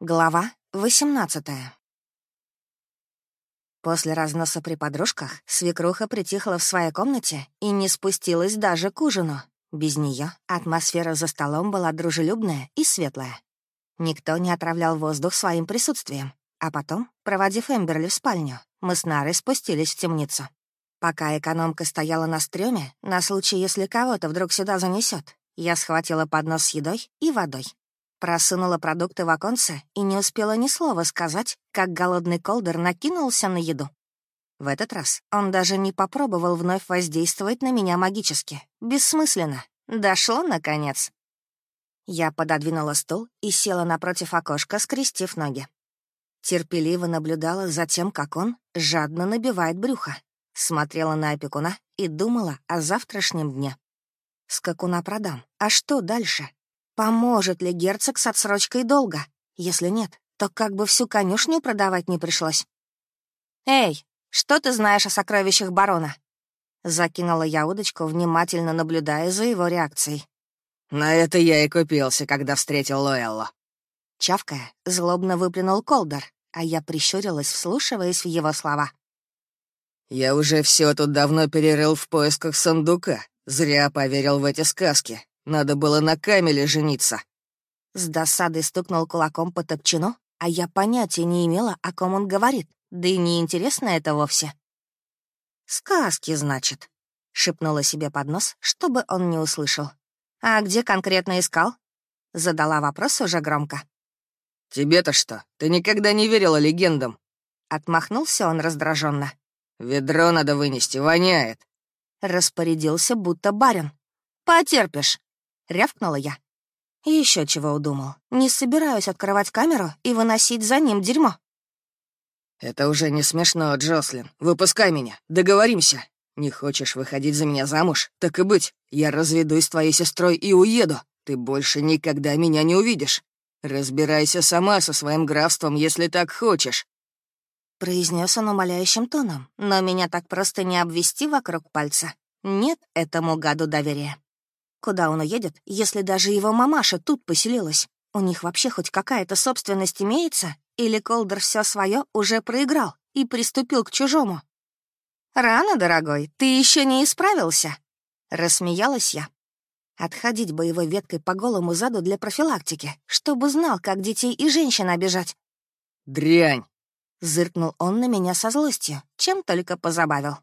Глава 18 После разноса при подружках свекруха притихла в своей комнате и не спустилась даже к ужину. Без нее атмосфера за столом была дружелюбная и светлая. Никто не отравлял воздух своим присутствием. А потом, проводив Эмберли в спальню, мы с Нарой спустились в темницу. Пока экономка стояла на стреме, на случай, если кого-то вдруг сюда занесет, я схватила поднос с едой и водой Просунула продукты в оконце и не успела ни слова сказать, как голодный колдер накинулся на еду. В этот раз он даже не попробовал вновь воздействовать на меня магически. Бессмысленно. Дошло, наконец. Я пододвинула стул и села напротив окошка, скрестив ноги. Терпеливо наблюдала за тем, как он жадно набивает брюхо. Смотрела на опекуна и думала о завтрашнем дне. Скакуна продам. А что дальше? Поможет ли герцог с отсрочкой долго? Если нет, то как бы всю конюшню продавать не пришлось. «Эй, что ты знаешь о сокровищах барона?» Закинула я удочку, внимательно наблюдая за его реакцией. «На это я и купился, когда встретил Луэлло». Чавкая, злобно выплюнул Колдер, а я прищурилась, вслушиваясь в его слова. «Я уже все тут давно перерыл в поисках сундука. Зря поверил в эти сказки. Надо было на Камеле жениться». С досадой стукнул кулаком по топчину, а я понятия не имела, о ком он говорит, да и неинтересно это вовсе. «Сказки, значит», — шепнула себе под нос, чтобы он не услышал. «А где конкретно искал?» — задала вопрос уже громко. «Тебе-то что? Ты никогда не верила легендам?» Отмахнулся он раздраженно. «Ведро надо вынести, воняет». Распорядился, будто барин. «Потерпишь». — рявкнула я. Еще чего удумал. Не собираюсь открывать камеру и выносить за ним дерьмо. «Это уже не смешно, Джослин. Выпускай меня. Договоримся. Не хочешь выходить за меня замуж? Так и быть. Я разведусь с твоей сестрой и уеду. Ты больше никогда меня не увидишь. Разбирайся сама со своим графством, если так хочешь». Произнес он умоляющим тоном, но меня так просто не обвести вокруг пальца. Нет этому гаду доверия. Куда он уедет, если даже его мамаша тут поселилась? У них вообще хоть какая-то собственность имеется? Или Колдер все свое уже проиграл и приступил к чужому? «Рано, дорогой, ты еще не исправился?» Рассмеялась я. Отходить боевой веткой по голому заду для профилактики, чтобы знал, как детей и женщин обижать. «Дрянь!» — зыркнул он на меня со злостью, чем только позабавил.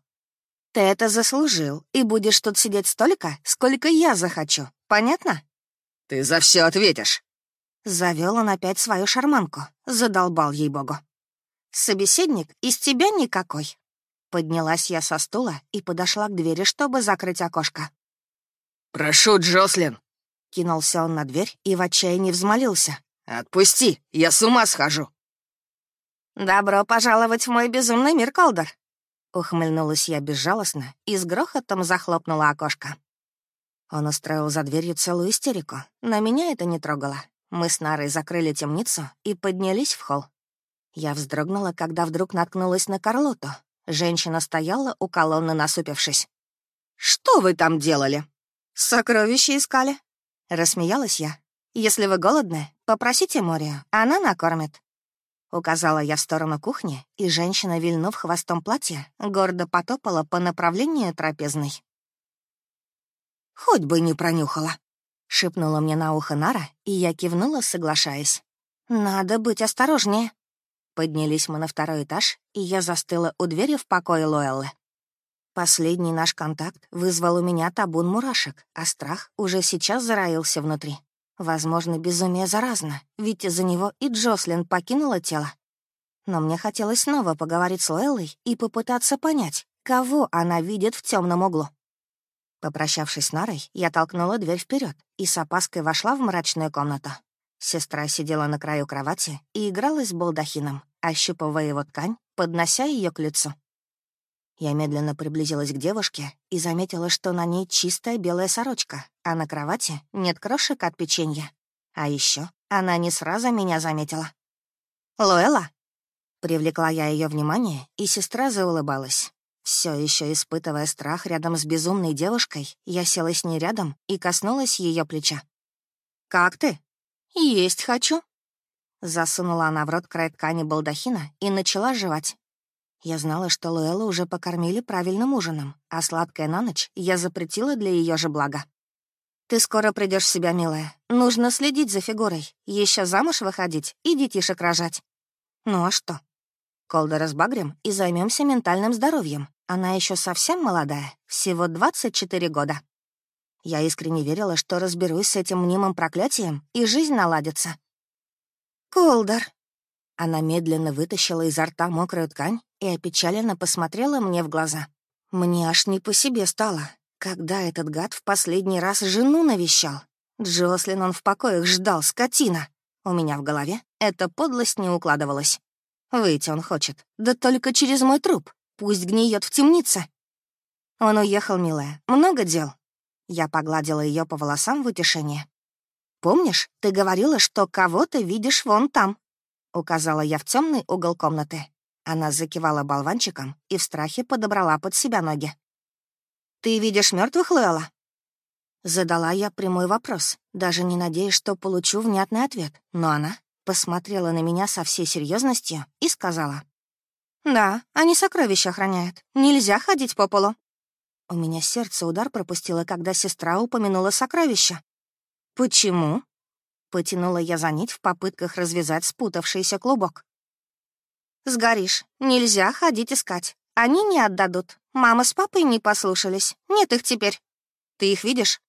Ты это заслужил, и будешь тут сидеть столько, сколько я захочу. Понятно? Ты за все ответишь. Завел он опять свою шарманку. Задолбал ей богу. Собеседник из тебя никакой. Поднялась я со стула и подошла к двери, чтобы закрыть окошко. «Прошу, Джослин!» Кинулся он на дверь и в отчаянии взмолился. «Отпусти, я с ума схожу!» «Добро пожаловать в мой безумный мир, Колдор!» Ухмыльнулась я безжалостно и с грохотом захлопнула окошко. Он устроил за дверью целую истерику, но меня это не трогало. Мы с Нарой закрыли темницу и поднялись в холл. Я вздрогнула, когда вдруг наткнулась на Карлоту. Женщина стояла у колонны, насупившись. «Что вы там делали?» «Сокровища искали», — рассмеялась я. «Если вы голодны, попросите Морию, она накормит». Указала я в сторону кухни, и женщина, вильнув хвостом платья, гордо потопала по направлению трапезной. «Хоть бы не пронюхала», — шепнула мне на ухо Нара, и я кивнула, соглашаясь. «Надо быть осторожнее». Поднялись мы на второй этаж, и я застыла у двери в покое Лоэллы. Последний наш контакт вызвал у меня табун мурашек, а страх уже сейчас зароился внутри. Возможно, безумие заразно, ведь из-за него и Джослин покинула тело. Но мне хотелось снова поговорить с Луэллой и попытаться понять, кого она видит в темном углу. Попрощавшись с Нарой, я толкнула дверь вперед и с опаской вошла в мрачную комнату. Сестра сидела на краю кровати и игралась с балдахином, ощупывая его ткань, поднося ее к лицу. Я медленно приблизилась к девушке и заметила, что на ней чистая белая сорочка, а на кровати нет крошек от печенья. А еще она не сразу меня заметила. «Луэла?» Привлекла я ее внимание, и сестра заулыбалась. Все еще испытывая страх рядом с безумной девушкой, я села с ней рядом и коснулась ее плеча. «Как ты?» «Есть хочу». Засунула она в рот край ткани балдахина и начала жевать. Я знала, что Луэлла уже покормили правильным ужином, а сладкое на ночь я запретила для ее же блага. «Ты скоро придешь в себя, милая. Нужно следить за фигурой. Еще замуж выходить и детишек рожать». «Ну а что?» Колдера с Багрем и займемся ментальным здоровьем. Она еще совсем молодая, всего 24 года. Я искренне верила, что разберусь с этим мнимым проклятием, и жизнь наладится. «Колдер!» Она медленно вытащила изо рта мокрую ткань и опечаленно посмотрела мне в глаза. Мне аж не по себе стало. Когда этот гад в последний раз жену навещал? Джослин он в покоях ждал, скотина. У меня в голове эта подлость не укладывалась. Выйти он хочет, да только через мой труп. Пусть гниет в темнице. Он уехал, милая. Много дел. Я погладила ее по волосам в утешение. «Помнишь, ты говорила, что кого-то видишь вон там?» Указала я в темный угол комнаты. Она закивала болванчиком и в страхе подобрала под себя ноги. «Ты видишь мертвых, Луэлла?» Задала я прямой вопрос, даже не надеясь, что получу внятный ответ, но она посмотрела на меня со всей серьезностью и сказала. «Да, они сокровища охраняют. Нельзя ходить по полу». У меня сердце удар пропустило, когда сестра упомянула сокровища. «Почему?» Потянула я за нить в попытках развязать спутавшийся клубок. Сгоришь. Нельзя ходить искать. Они не отдадут. Мама с папой не послушались. Нет их теперь. Ты их видишь?»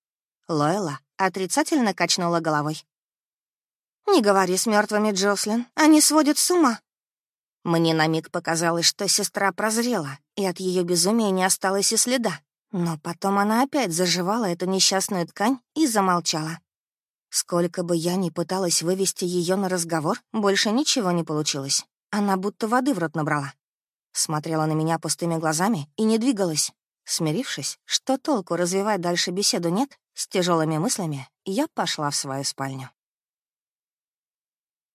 Лойла отрицательно качнула головой. «Не говори с мертвыми, Джослин. Они сводят с ума». Мне на миг показалось, что сестра прозрела, и от ее безумия не осталось и следа. Но потом она опять заживала эту несчастную ткань и замолчала. Сколько бы я ни пыталась вывести ее на разговор, больше ничего не получилось. Она будто воды в рот набрала. Смотрела на меня пустыми глазами и не двигалась. Смирившись, что толку развивать дальше беседу нет, с тяжелыми мыслями я пошла в свою спальню.